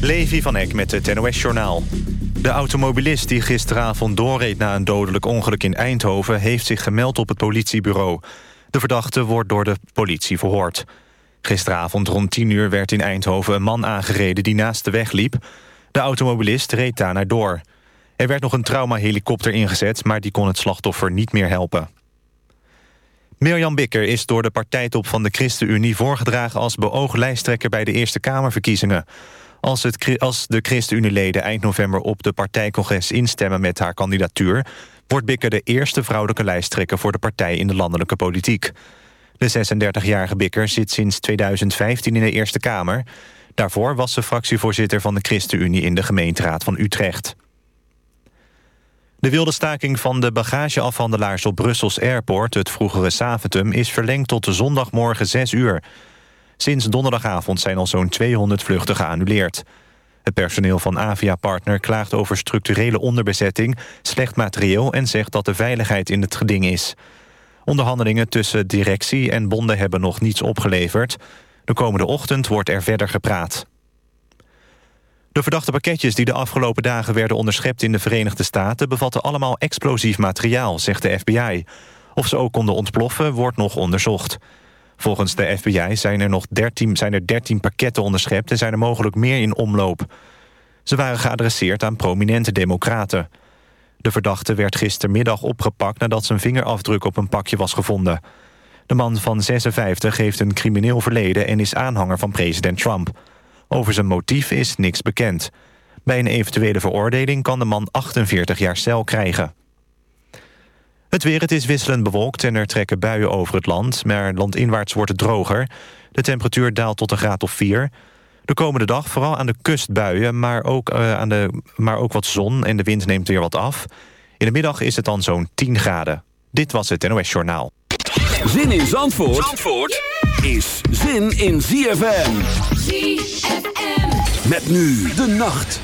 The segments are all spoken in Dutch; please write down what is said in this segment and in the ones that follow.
Levi van Eck met het NOS-journaal. De automobilist die gisteravond doorreed na een dodelijk ongeluk in Eindhoven... heeft zich gemeld op het politiebureau. De verdachte wordt door de politie verhoord. Gisteravond rond 10 uur werd in Eindhoven een man aangereden die naast de weg liep. De automobilist reed daarna door. Er werd nog een traumahelikopter ingezet, maar die kon het slachtoffer niet meer helpen. Mirjam Bikker is door de partijtop van de ChristenUnie voorgedragen als beoogd lijsttrekker bij de Eerste Kamerverkiezingen. Als, het, als de ChristenUnie-leden eind november op de partijcongres instemmen met haar kandidatuur, wordt Bikker de eerste vrouwelijke lijsttrekker voor de partij in de landelijke politiek. De 36-jarige Bikker zit sinds 2015 in de Eerste Kamer. Daarvoor was ze fractievoorzitter van de ChristenUnie in de gemeenteraad van Utrecht. De wilde staking van de bagageafhandelaars op Brussels Airport... het vroegere Saventum, is verlengd tot de zondagmorgen 6 uur. Sinds donderdagavond zijn al zo'n 200 vluchten geannuleerd. Het personeel van Avia Partner klaagt over structurele onderbezetting... slecht materieel en zegt dat de veiligheid in het geding is. Onderhandelingen tussen directie en bonden hebben nog niets opgeleverd. De komende ochtend wordt er verder gepraat. De verdachte pakketjes die de afgelopen dagen werden onderschept in de Verenigde Staten... bevatten allemaal explosief materiaal, zegt de FBI. Of ze ook konden ontploffen, wordt nog onderzocht. Volgens de FBI zijn er nog 13, zijn er 13 pakketten onderschept... en zijn er mogelijk meer in omloop. Ze waren geadresseerd aan prominente democraten. De verdachte werd gistermiddag opgepakt... nadat zijn vingerafdruk op een pakje was gevonden. De man van 56 heeft een crimineel verleden... en is aanhanger van president Trump. Over zijn motief is niks bekend. Bij een eventuele veroordeling kan de man 48 jaar cel krijgen. Het weer, het is wisselend bewolkt en er trekken buien over het land... maar landinwaarts wordt het droger. De temperatuur daalt tot een graad of 4. De komende dag vooral aan de kust buien, maar ook, uh, aan de, maar ook wat zon... en de wind neemt weer wat af. In de middag is het dan zo'n 10 graden. Dit was het NOS Journaal. Zin in Zandvoort, Zandvoort is zin in ZFM. ZFM. Met nu de nacht.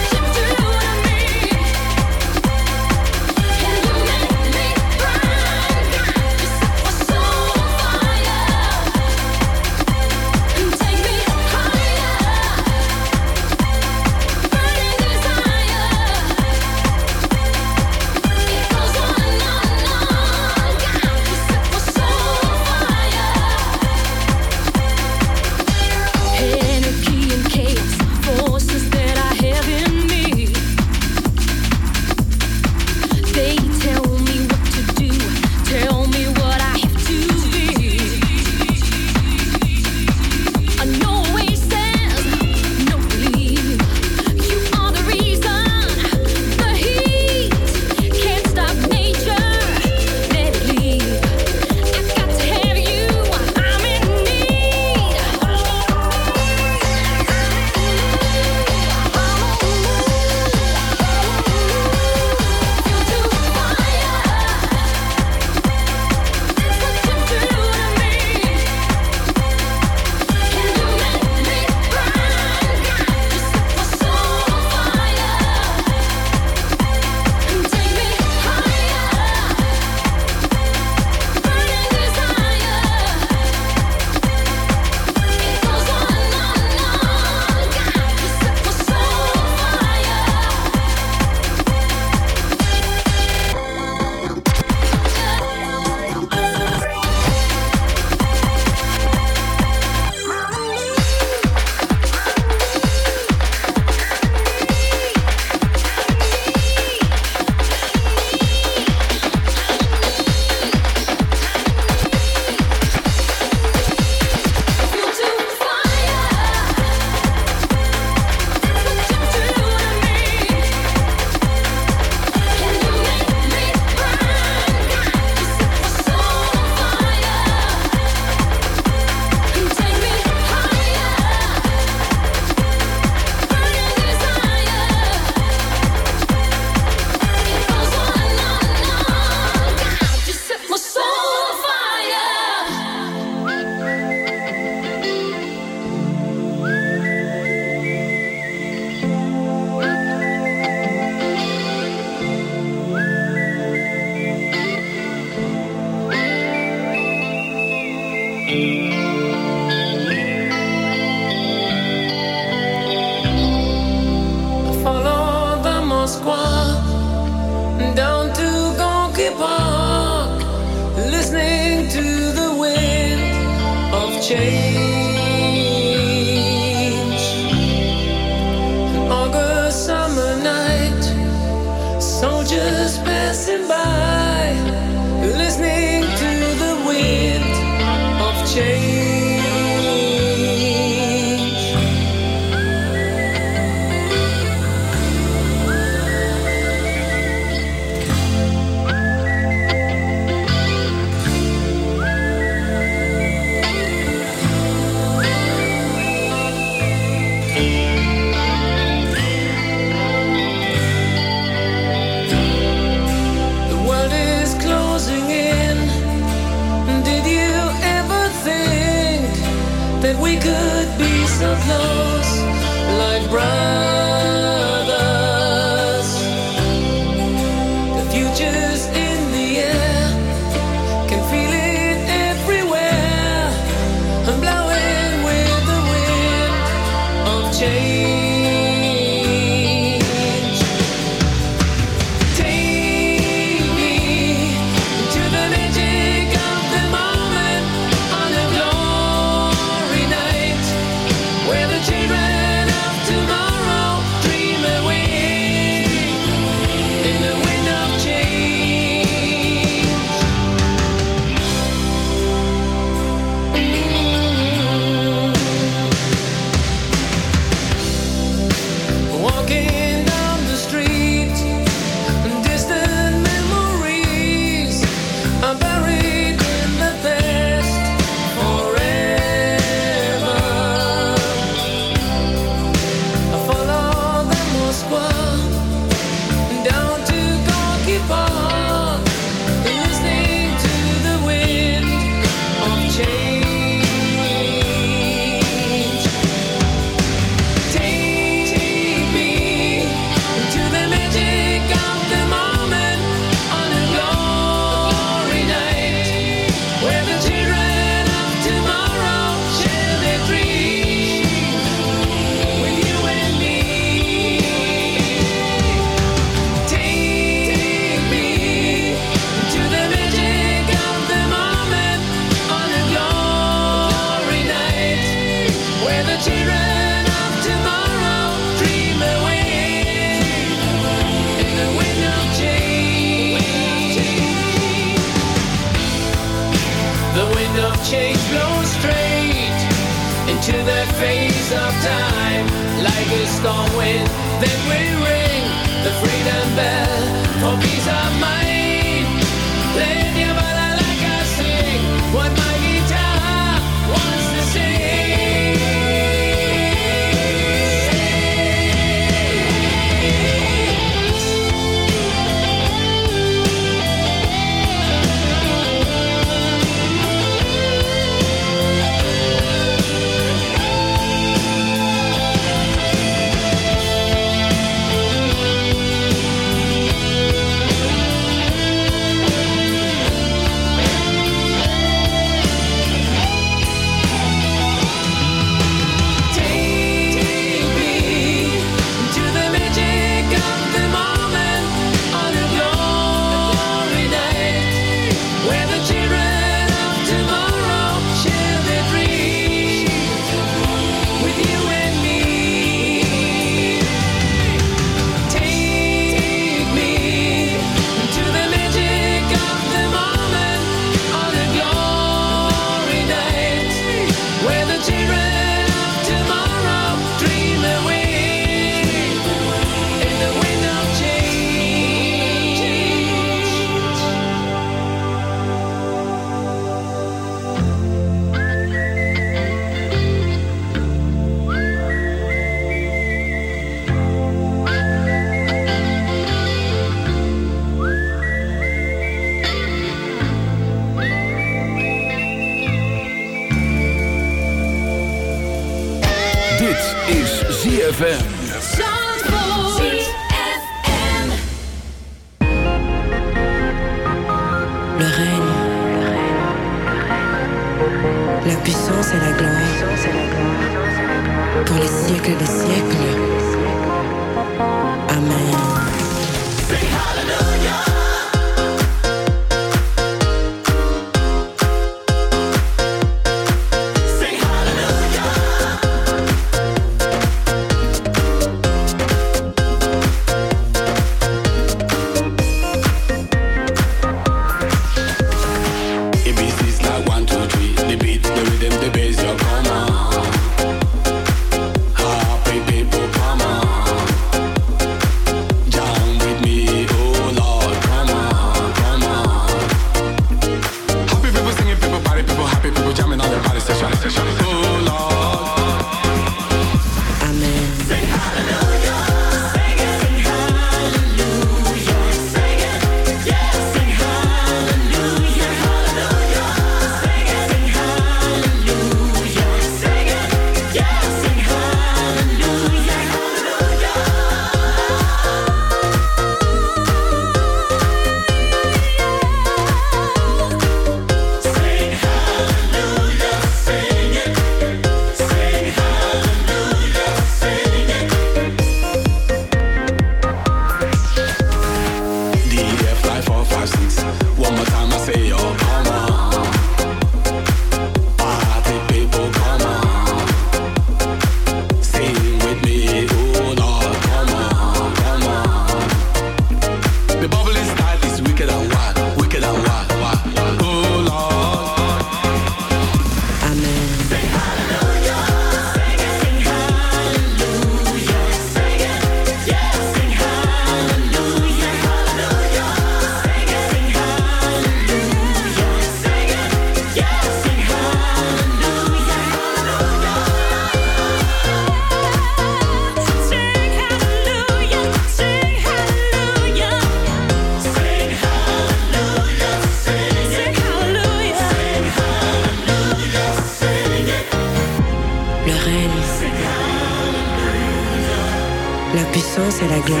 la puissance et la gloire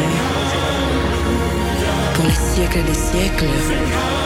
pour les siècles des siècles.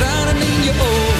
tranen in je ogen.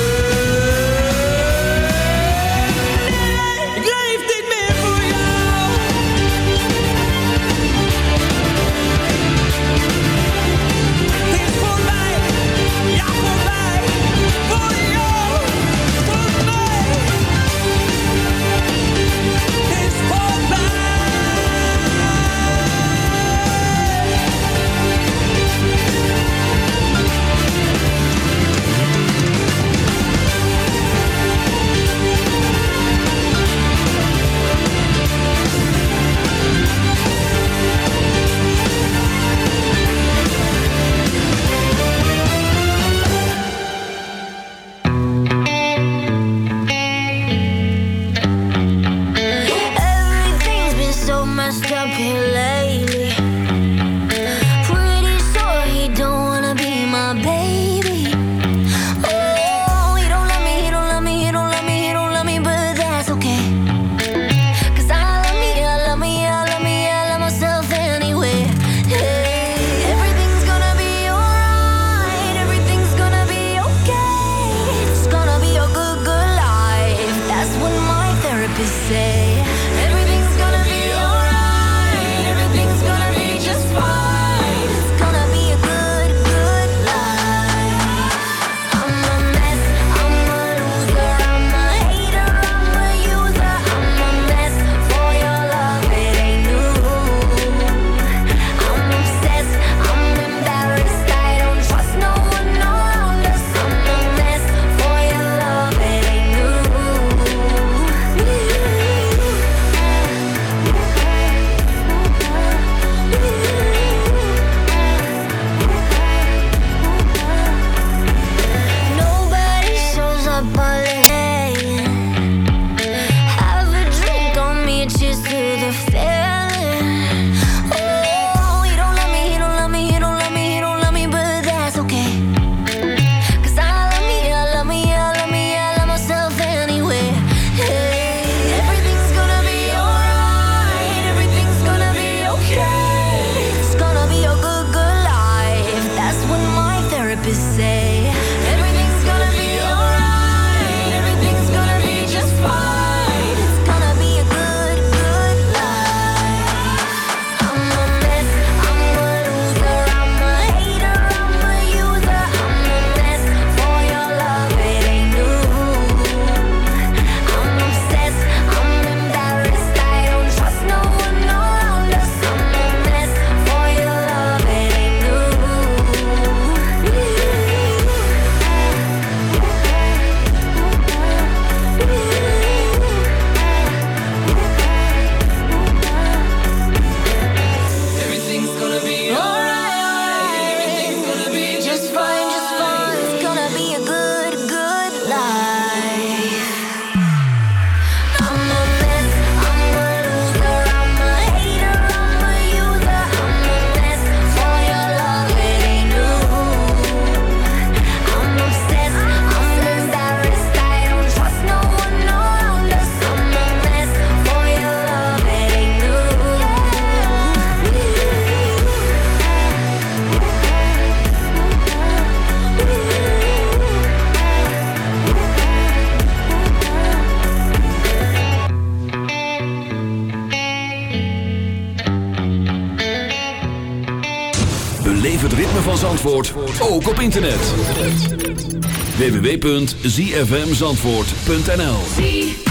www.zfmzandvoort.nl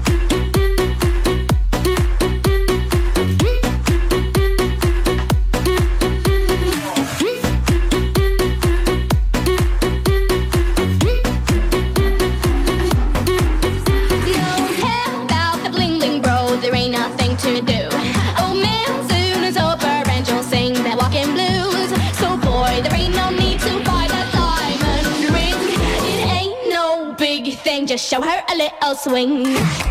I'll swing.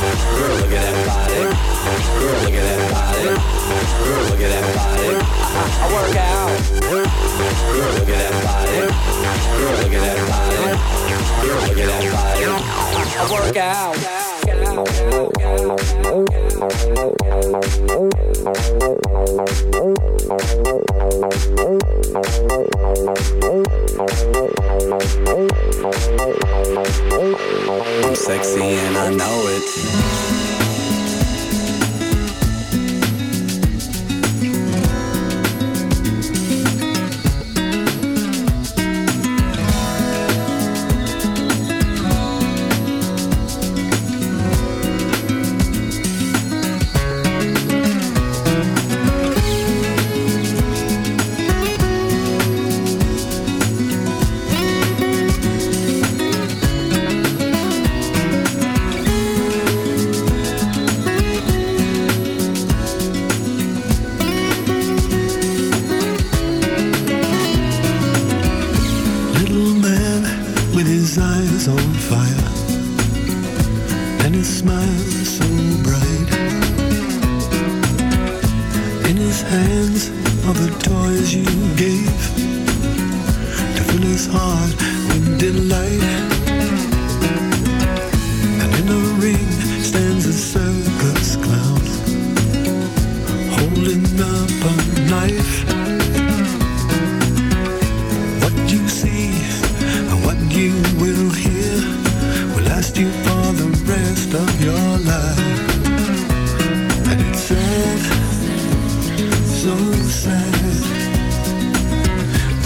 Out.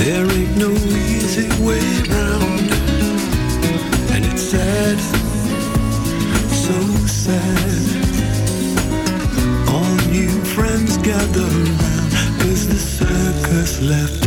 There ain't no easy way around, and it's sad, so sad. All new friends the circus left.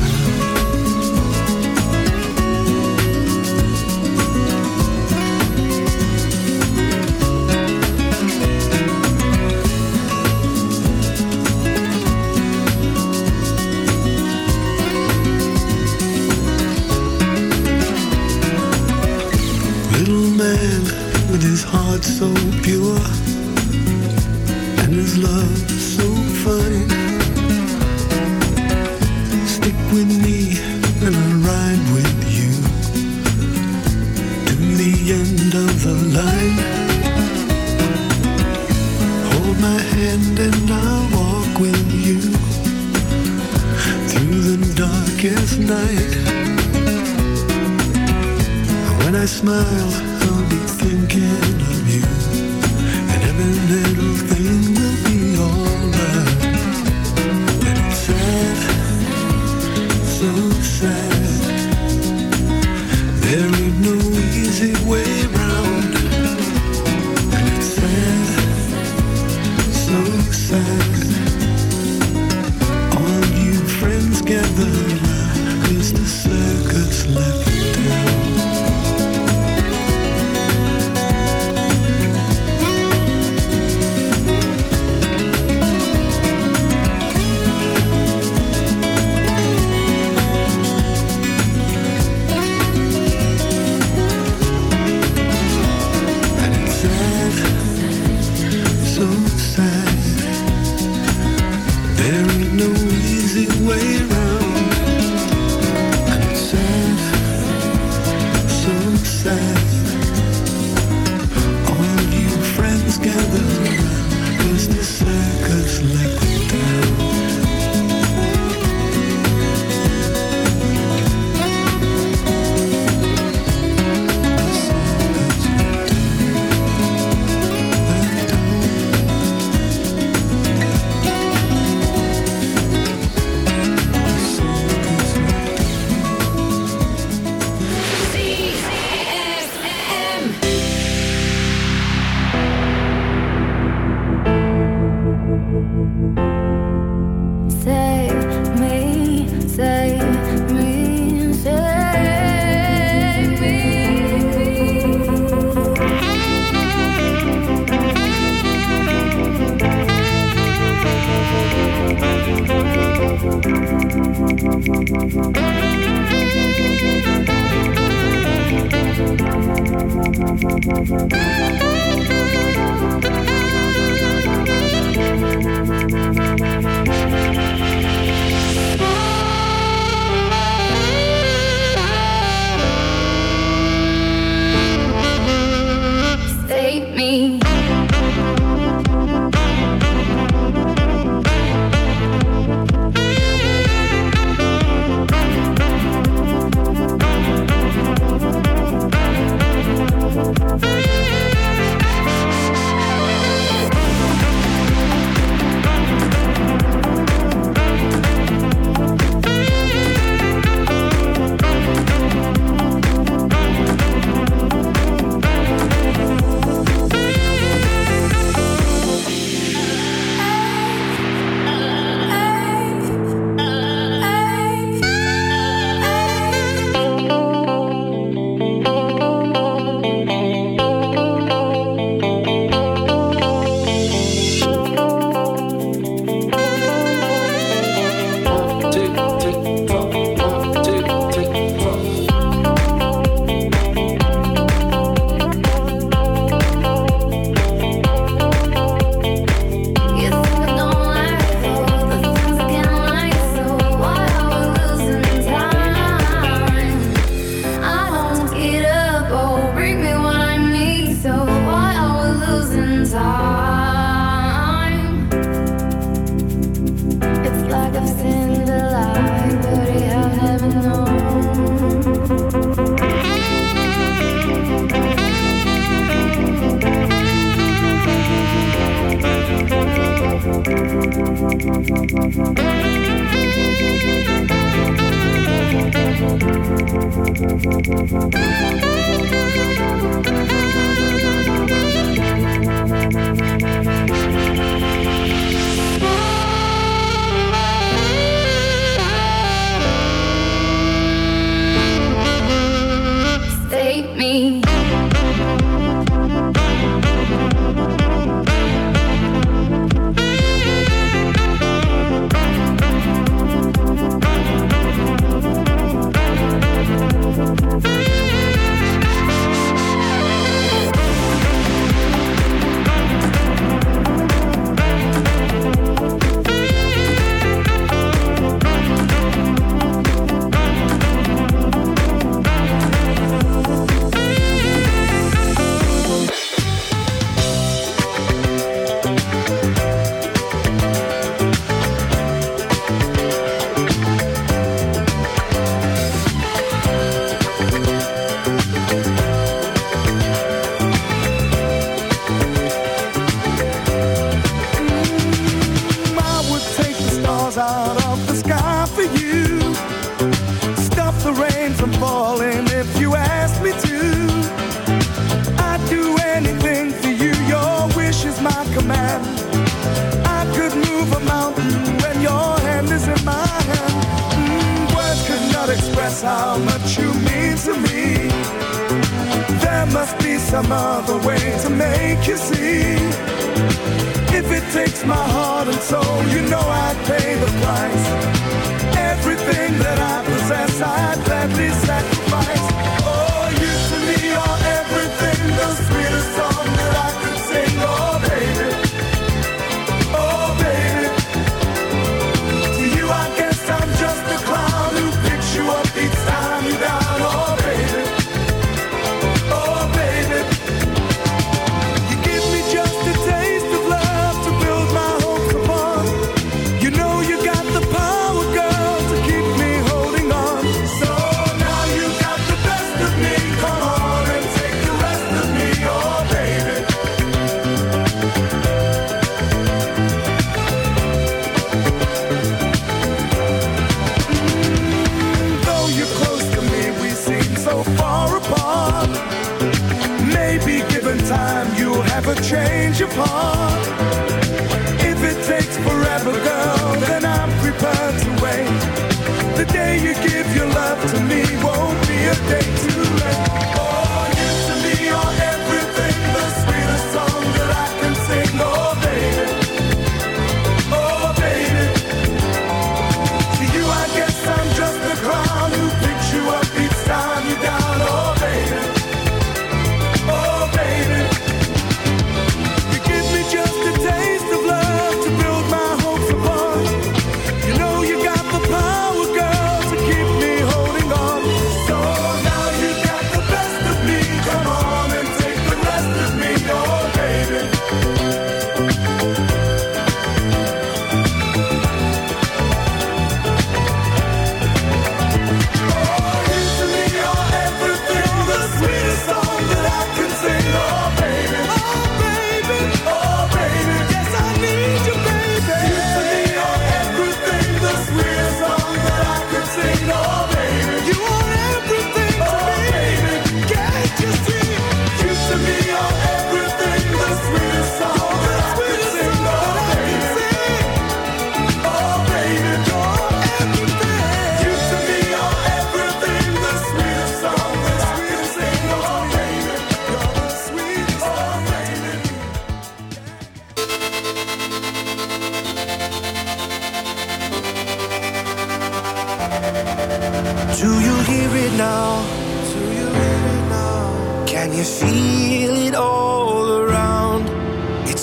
change your heart.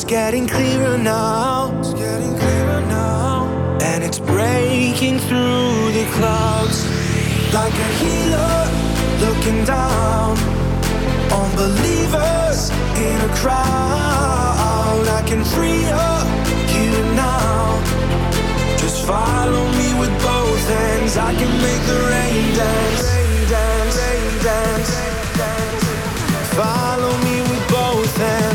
getting clearer now. It's getting clearer now. And it's breaking through the clouds. Like a healer looking down on believers in a crowd. I can free up you now. Just follow me with both hands. I can make the rain dance. Rain dance, rain dance. Follow me with both hands.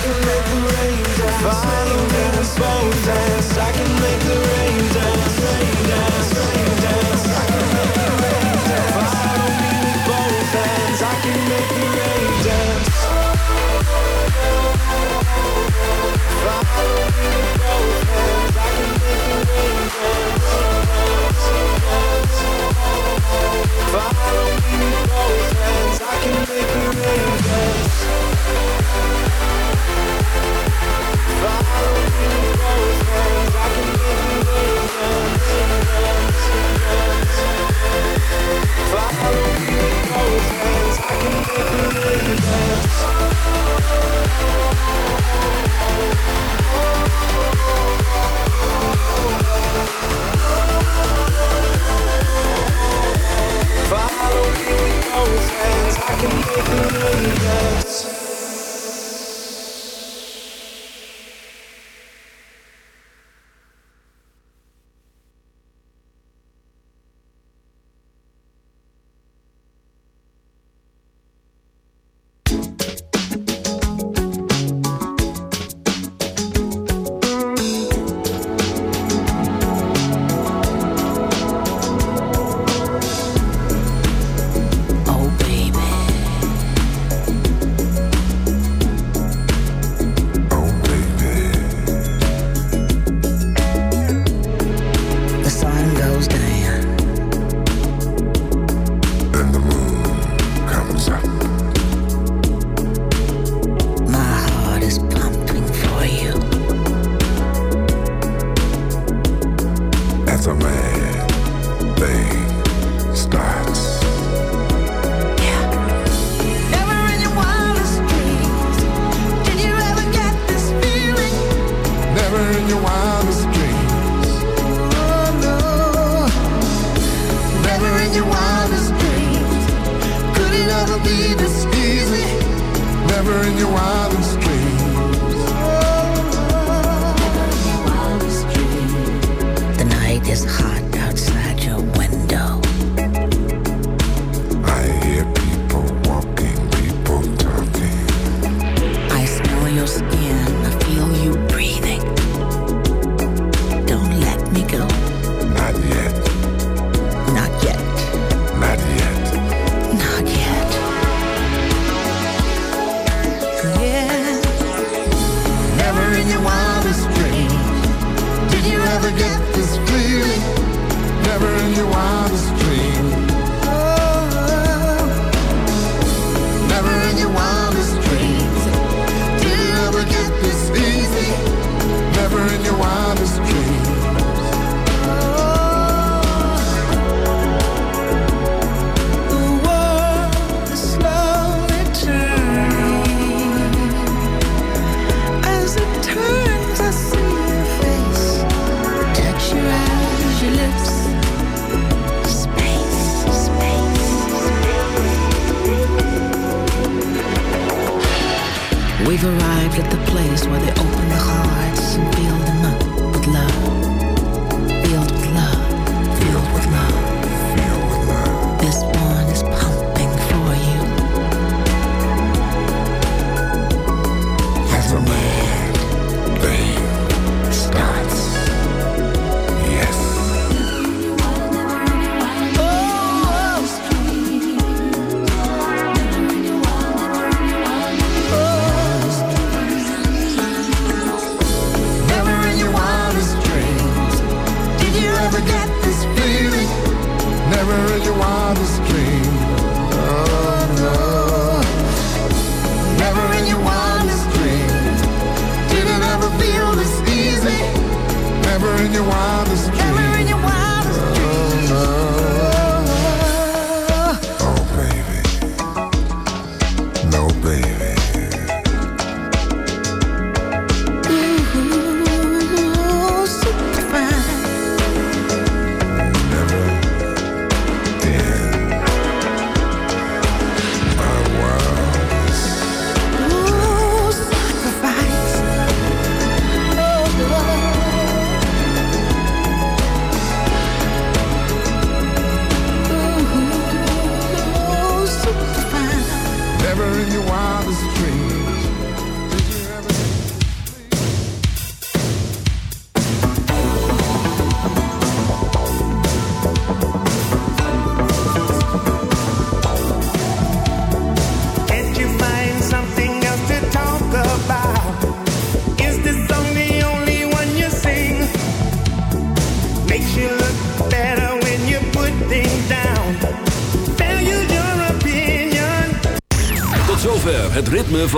I can make the rain dance. I can make the